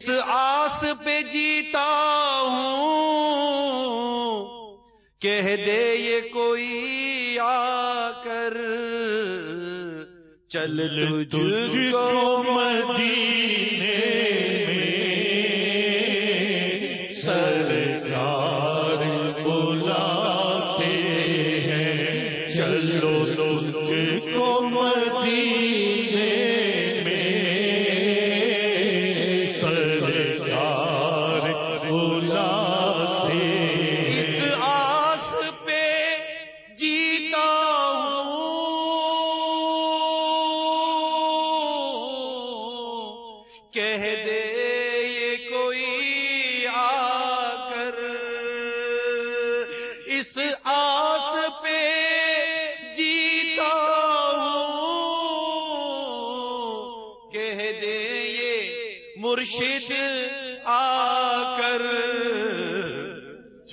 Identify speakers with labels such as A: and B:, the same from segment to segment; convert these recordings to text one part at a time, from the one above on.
A: اس آس پہ جیتا ہوں۔ کہہ دے یہ کوئی آ کر۔ چل تجھ کو مدینے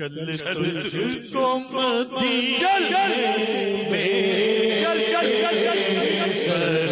B: چل
A: چل چل چل چل چل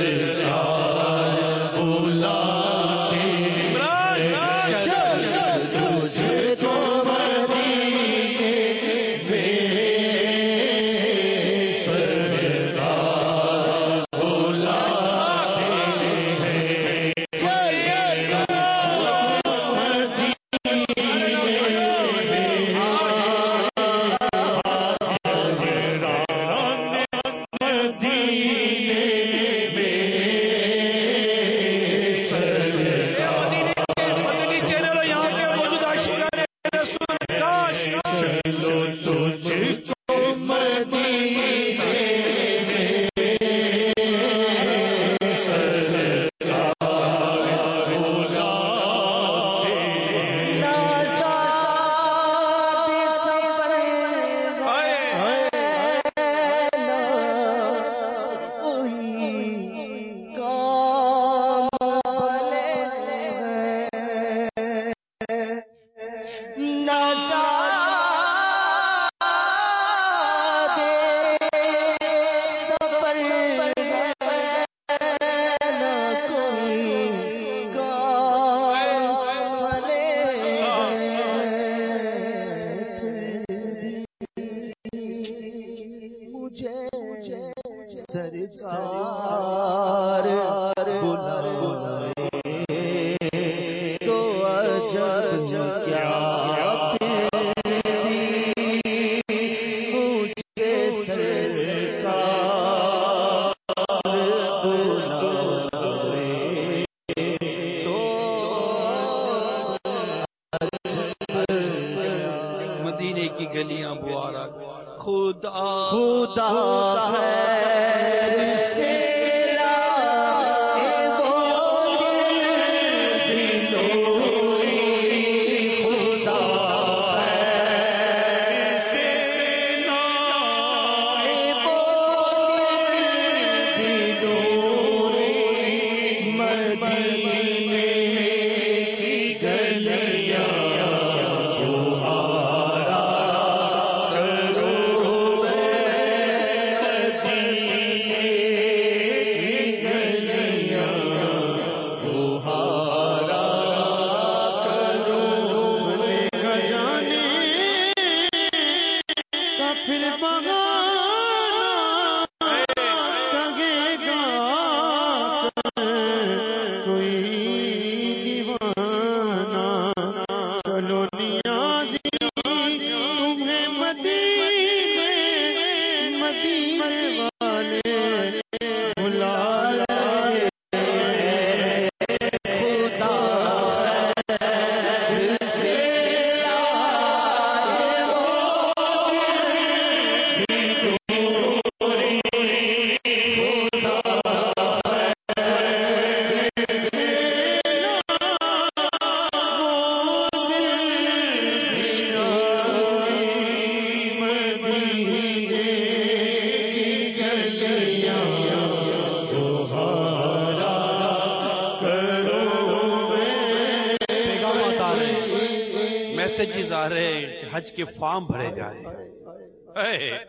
A: میسجز آ رہے ہیں حج کے فارم بھرے جا رہے ہیں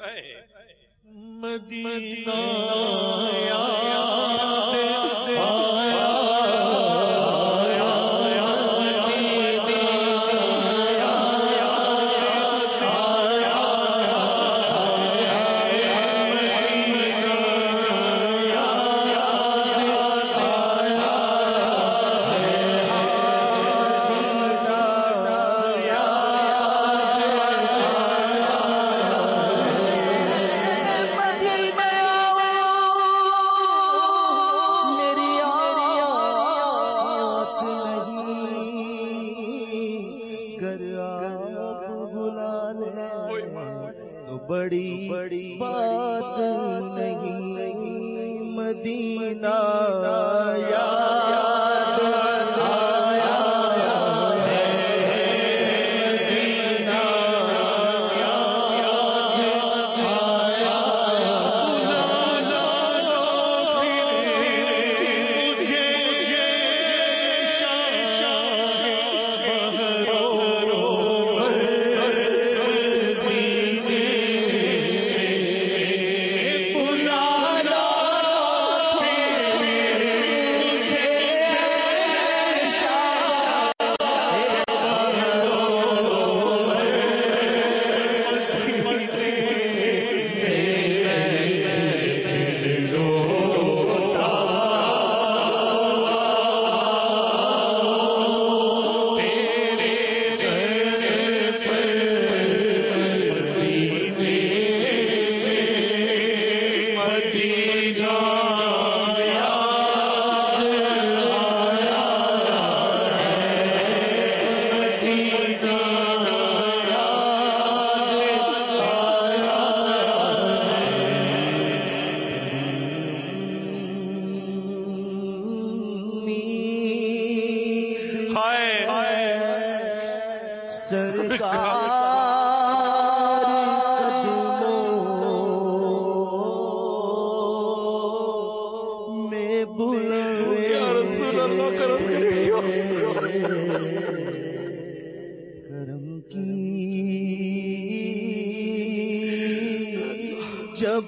B: مدینہ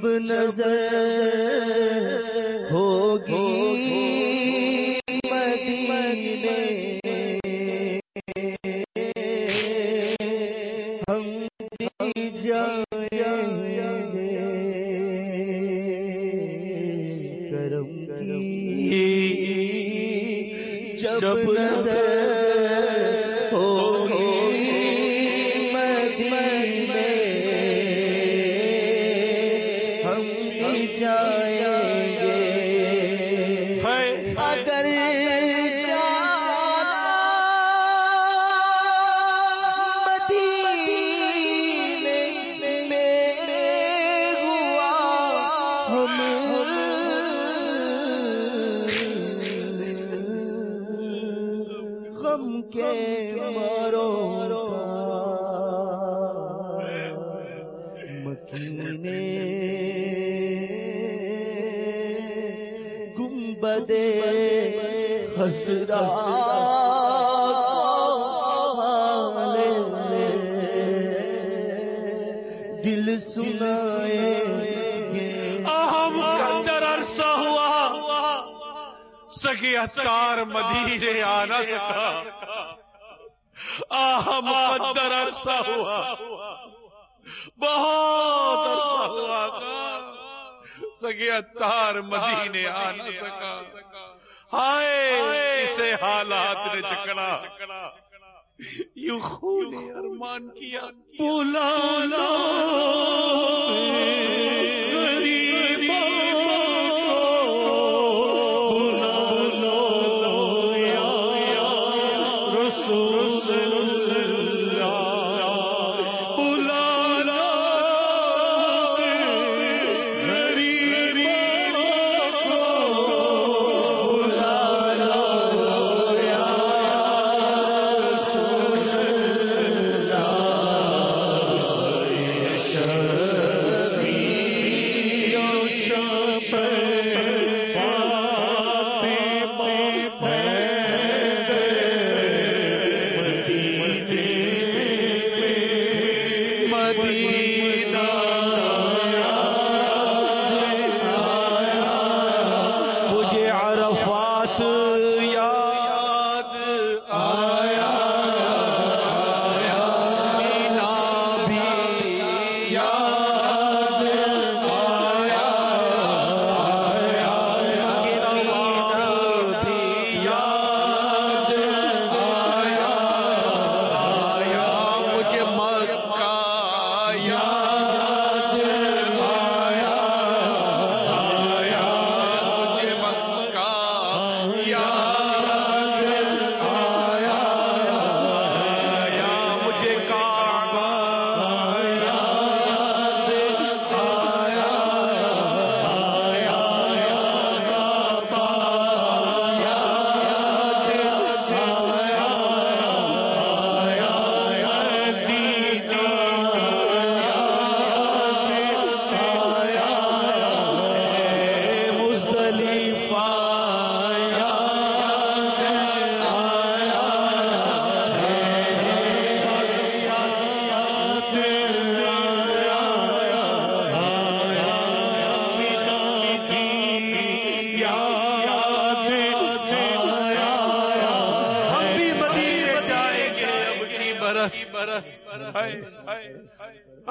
A: جب نظر غم کے مارو مکینے گنبدے خسرا دل سنائے۔
C: سگی اتار مدینے آ نہ سکا۔ اہم قدر عرصہ ہوا۔ بہت عرصہ ہوا۔ سگی اتار مدینے آ نہ سکا۔ ہائے، اسے حالات نے چکنا۔ یوں خون ارمان کیا۔
B: بلا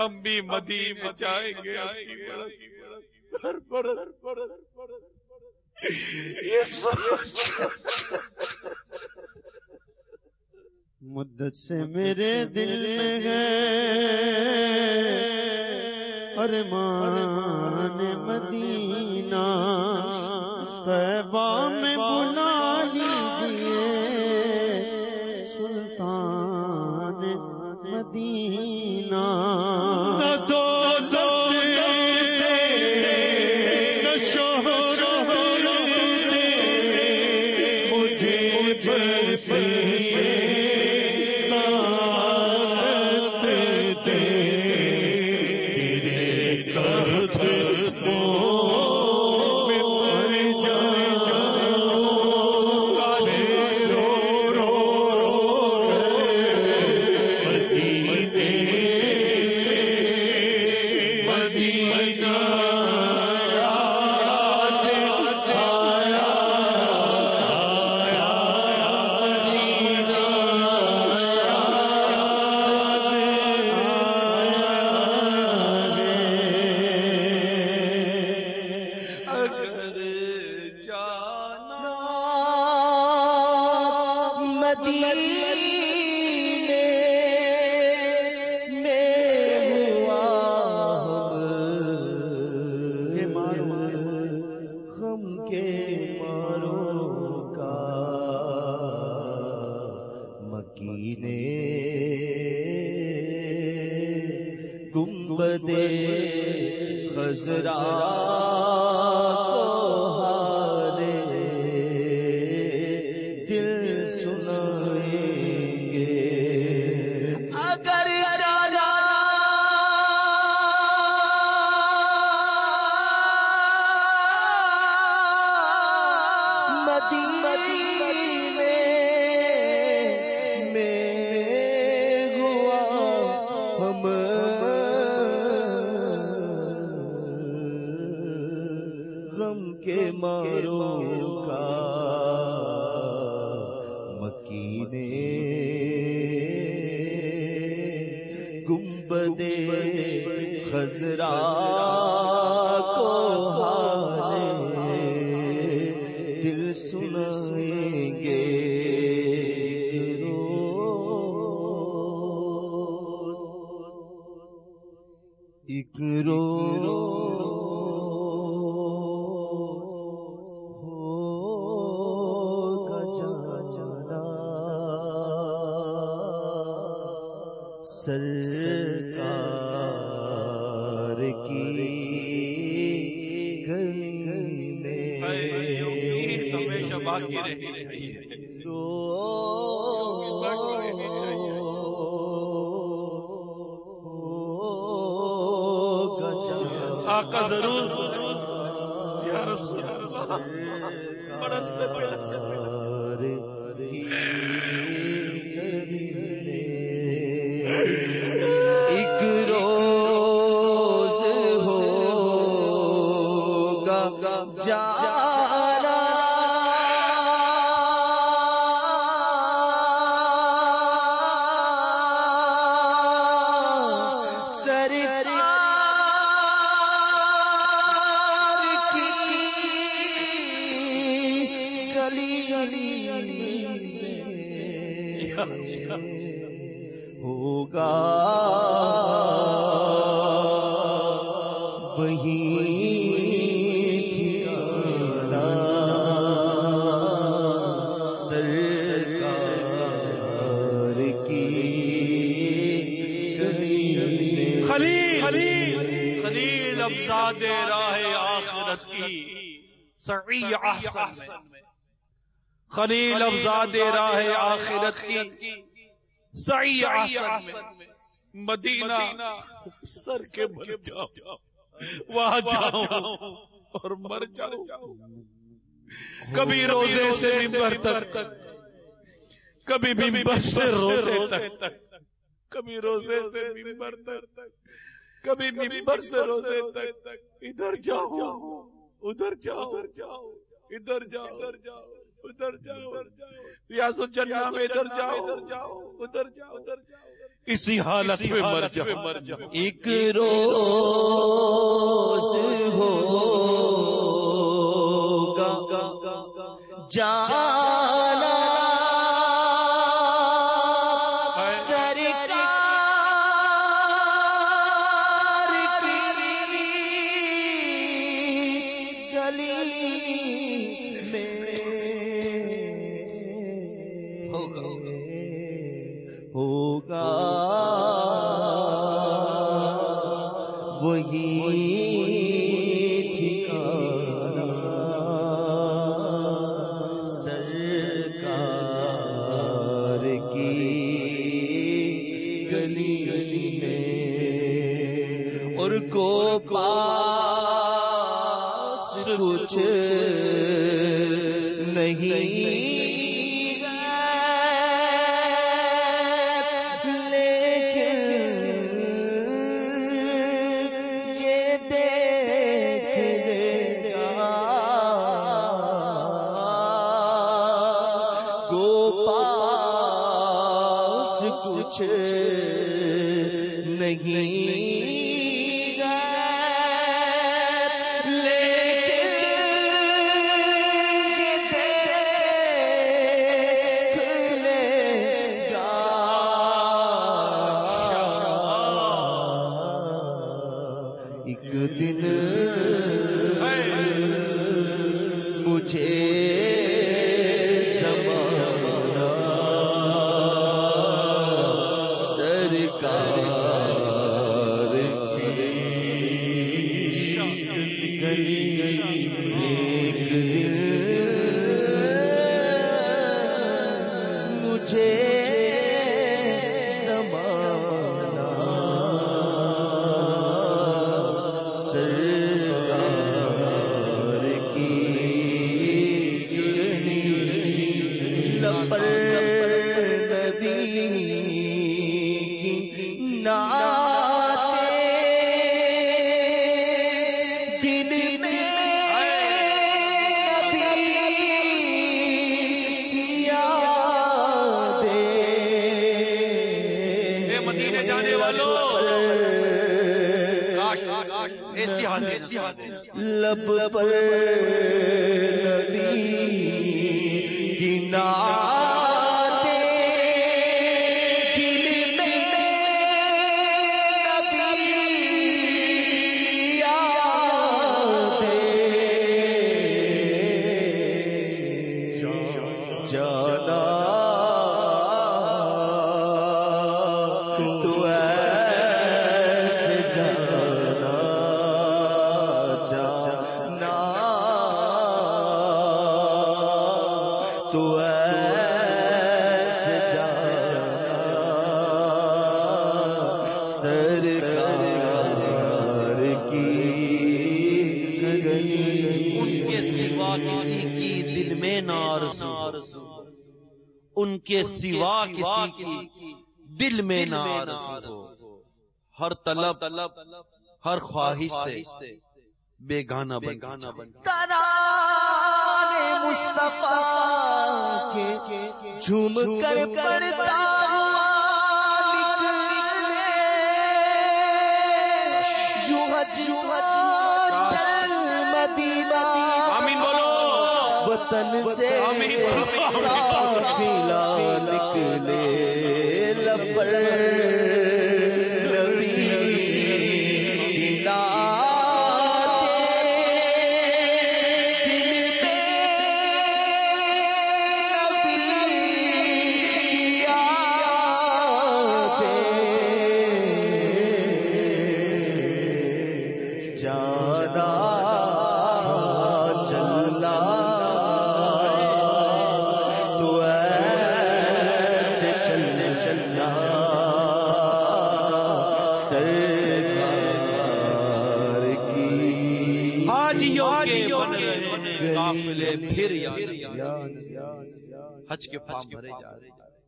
C: ہم بھی مدی میں جائیں گے
A: مدت سے میرے دل میں ہے۔ ارمان مدینہ، طیبہ میں بلا لیجیے سلطان مدینہ۔ مارو کا مکینے گنبدے خزرا سرکار کی گلی میں
C: ہمیشہ باقی رہنی پڑھن سے پڑھن سے
A: پڑھن ہوگا وہی سرکار کی
C: خلیل خلیل راہ آخرت کی سعی احسن میں۔ خلیل ابزاد راہ آخرت کی سعی احسن میں۔ مدینہ سر کے بھر جاؤ وہاں جاؤ اور مر جاؤ۔ کبھی روزے سے ممبر تک کبھی ممبر سے روزے تک۔ کبھی روزے سے ممبر تک۔ کبھی ممبر سے روزے تک۔ ادھر جاؤ ادھر جاؤ۔ ادھر جاؤ۔ ادھر جاؤ۔ ادھر جاؤ۔
A: ادھر جاؤ۔ ریاض الجنہ میں ادھر جاؤ۔ ادھر جاؤ۔ ادھر جاؤ۔ ادھر جاؤ۔ اسی حالت میں مر جا
D: ایک روز
A: ہو جان
D: لب پر نبی کی
E: نام سوا کسی کی دل میں نہ ہو ہر طلب طلب ہر خواہش سے بے گانا بن
D: گانا بن مصطفیٰ کے جھوم کر پڑتا جو حج جو حج چل وطن سے نکلے
E: لبر حج فارم بھرے جا رہے ہیں۔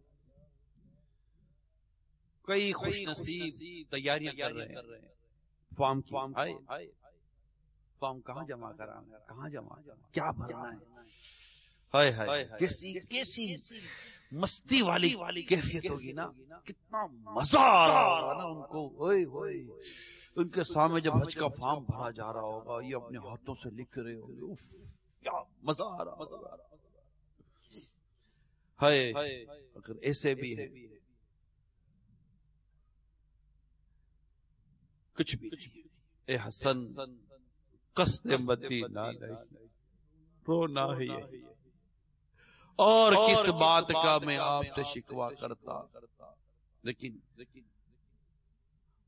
E: کئی خوش نصیب تیاریاں کر رہے ہیں۔ فارم فارم آئے۔ فارم کہاں جمع کرانا کہاں جمع؟ کیا بھرنا ہے؟ کیسی مستی والی والی کیفیت ہوگی نا؟ کتنا مزہ آ رہا ہوگا نا ان کو۔ ان کے سامنے جب حج کا فارم بھرا جا رہا ہوگا یہ اپنے ہاتھوں سے لکھ رہے ہوگے کیا مزہ آ رہا مزہ آ رہا ہائے اگر ایسے بھی ہے۔ کچھ بھی۔ اے حسن قصد مدینہ نہیں رونا ہے۔ یہ اور کس بات کا میں آپ سے شکوا کرتا؟ لیکن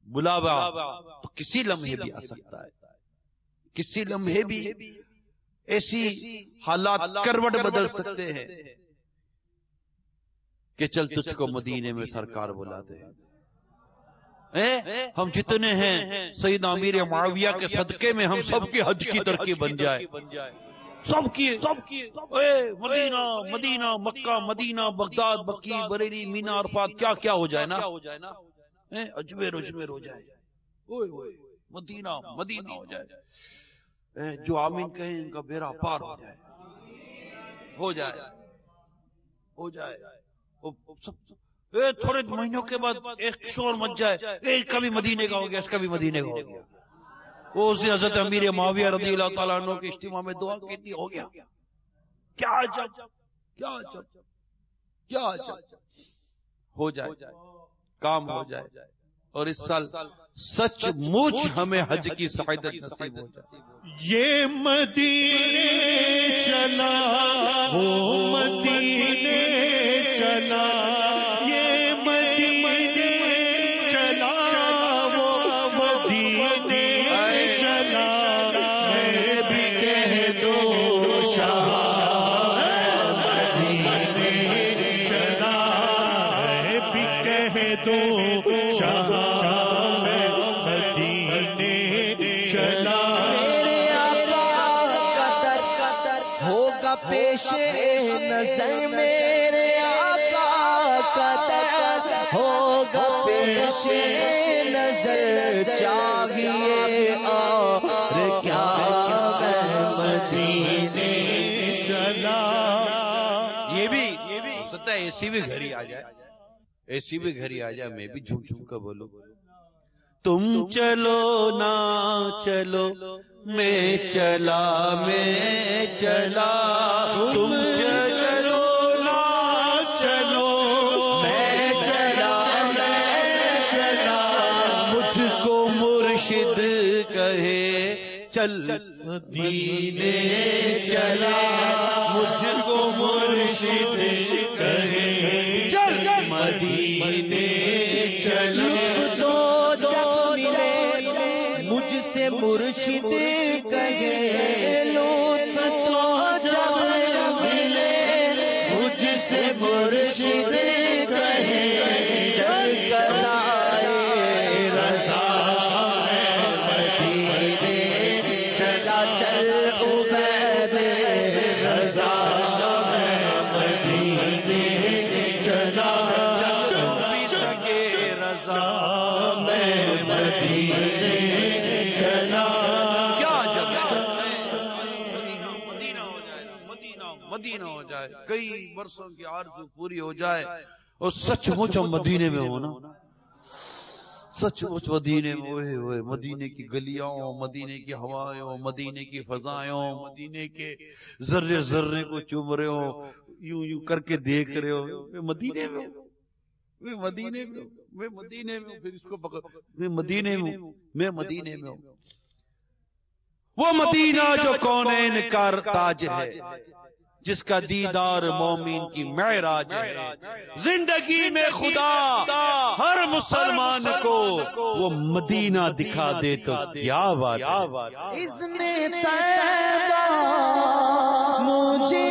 E: بلاوا تو کسی لمحے بھی آ سکتا ہے۔ کسی لمحے بھی ایسی حالات کروٹ بدل سکتے ہیں۔ کہ چل تجھ کو مدینے میں سرکار بلاتے ہیں۔ ہم جتنے ہیں سید امیر معاویہ کے صدقے میں ہم سب کے حج کی ترکیب بن جائے۔ سب کی سب کی مدینہ مدینہ مکہ مدینہ بغداد بکی بریلی مینا عرفات کیا کیا ہو جائے نا؟ ہو جائے نا اجمیر اجمیر ہو جائے۔ مدینہ مدینہ ہو جائے۔ جو آمین کہیں ان کا بیرا پار ہو جائے۔ ہو جائے۔ ہو جائے۔ تھوڑے مہینوں کے بعد ایک شور مچ جائے۔ ایک کا بھی مدینے کا ہو گیا، اس کا بھی مدینے کا ہو گیا۔ وہ اس حضرت امیر معاویہ رضی اللہ تعالیٰ عنہ کے اجتماع میں دعا کتنی ہو گیا۔ کیا عجب کیا عجب کیا عجب۔ ہو جائے، کام ہو جائے۔ اور اس سال سچ مچ ہمیں حج کی سعادت نصیب ہو جائے۔
B: یہ مدینے چلا وہ مدینے چلا یہ
A: پیش نظر چاہیے۔ اور کیا مدینے
B: چلا۔
E: یہ بھی سکتا ہے ایسی بھی گھر ہی آ جائے۔ ایسی بھی گھر ہی آ جائے، میں بھی جھوم جھوم کر بولوں۔ تم چلو نا چلو، میں چلا میں چلا۔ تم چلو چل مدینے چلا مجھ کو مرشد کہے چل مدینے چل
A: دو دو، مجھ سے مرشد کہے۔
E: جائے کئی برسوں کی آرزو پوری ہو جائے اور سچ مچ ہم مدینے میں ہونا سچ مچ مدینے میں ہوئے ہوئے مدینے کی گلیاں مدینے کی ہوائیں مدینے کی فضائیں مدینے کے ذرے ذرے کو چوم رہے ہو یوں یوں کر کے دیکھ رہے ہو مدینے میں میں مدینے میں میں مدینے میں پھر اس کو پکڑ میں مدینے میں ہوں میں مدینے میں ہوں۔ وہ مدینہ جو کونین کا تاج ہے جس کا دیدار مومن کی معراج ہے۔ زندگی میں خدا ہر مسلمان کو وہ مدینہ دکھا دے تو کیا بات
A: اس نے مجھے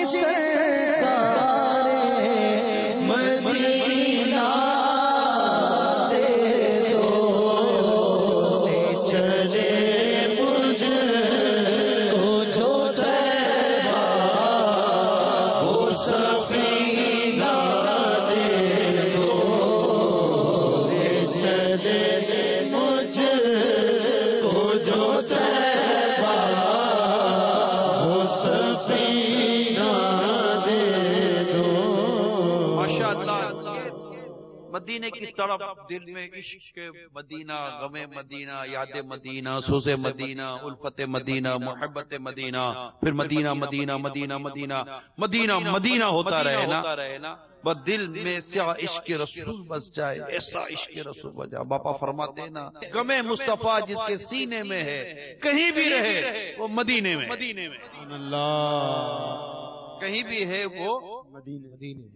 E: مدینے کی طرف دل میں عشق مدینہ غم مدینہ یاد مدینہ سوز مدینہ الفت مدینہ محبت مدینہ پھر مدینہ مدینہ مدینہ مدینہ مدینہ مدینہ ہوتا رہے نا۔ بس دل میں سیا عشق رسول بس جائے ایسا عشق رسول بس جائے۔ باپا فرماتے ہیں نا غم مصطفیٰ جس کے سینے میں ہے کہیں بھی رہے وہ مدینے میں۔ مدینے میں
B: اللہ۔
E: کہیں بھی ہے وہ
B: مدینے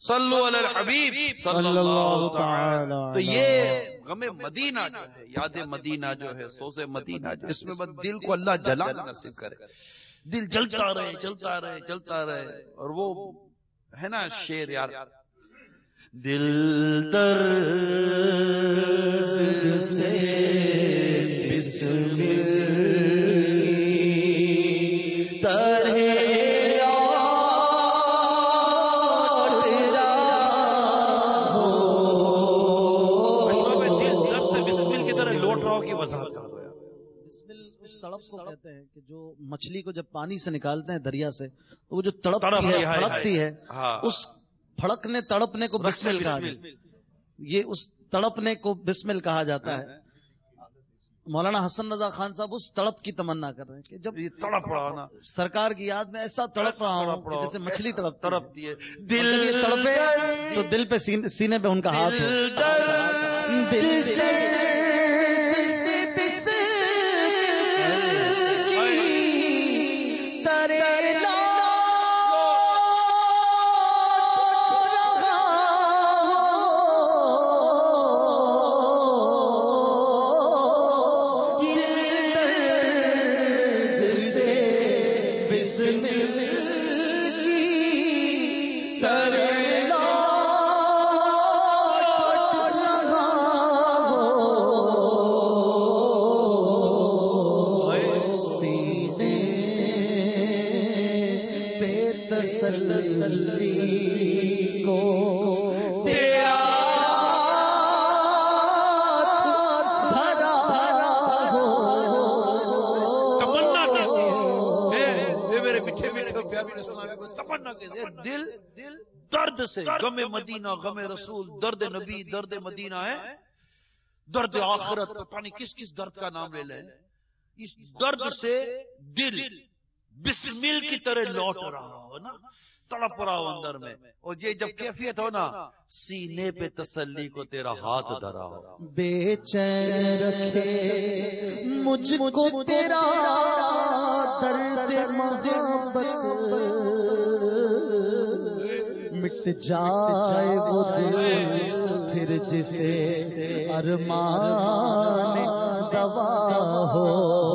E: صلو علی الحبیب.
B: صلی اللہ تعالی
E: تو یہ غم مدینہ جو ہے یاد مدینہ جو ہے سوز مدینہ جو ہے اس میں بس دل کو اللہ جلا نصیب کرے۔ دل جلتا رہے جلتا رہے جلتا رہے۔ اور وہ ہے نا شیر یار۔ دل درد سے دل
D: اس تڑپ کو کہتے ہیں کہ جو مچھلی کو جب پانی سے نکالتے ہیں دریا سے تو وہ جو تڑپتی ہے پھڑکتی ہے
E: ہاں۔
D: اس پھڑکنے تڑپنے کو بسمل کہا جاتا ہے۔ یہ اس تڑپنے کو بسمل کہا جاتا ہے۔ مولانا حسن رضا خان صاحب اس تڑپ کی تمنا کر رہے ہیں کہ جب
E: یہ تڑپ رہا نا۔
D: سرکار کی یاد میں ایسا تڑپ رہا ہوں جیسے مچھلی تڑپ
E: تڑپتی ہے۔
D: دل
E: دل
D: یہ تڑپے تو دل پہ سینے سینے پہ ان کا ہاتھ ہو۔
E: دل
D: دل
E: درد سے غم مدینہ غم رسول درد نبی درد مدینہ ہے درد آخرت پتہ نہیں کس کس درد کا نام لے لیں اس درد سے دل بسمل کی طرح لوٹ رہا ہو نا؟ تڑپ رہا ہو اندر میں۔ اور یہ جب کیفیت ہو نا سینے پہ تسلی کو تیرا ہاتھ دھرا ہو۔
D: بے چین رکھے مجھ کو تیرا درد محبت مٹ جائے وہ دل پھر جسے ارمان دوا ہو۔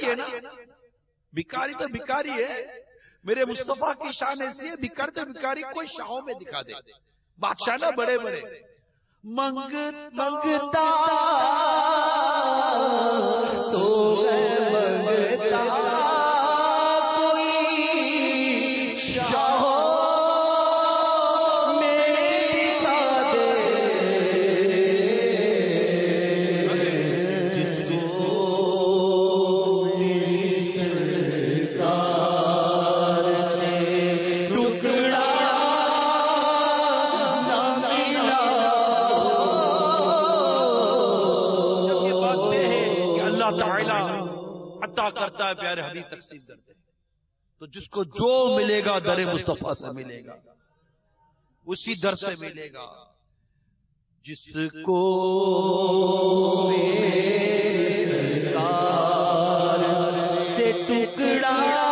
E: بھکاری ہے نا۔ بھکاری تو بھکاری ہے۔ میرے مصطفیٰ کی شان ایسی ہے بھکار تو بھکاری کوئی شاہوں میں دکھا دے۔ بادشاہ نا بڑے بڑے۔ منگ
A: منگتا تو منگتا۔
E: عطا کرتا ہے پیارے حبیب تقسیم کرتے ہیں۔ تو جس کو جو ملے گا در مصطفیٰ سے ملے گا۔ اسی در سے ملے گا۔ جس کو
A: سے ٹکڑا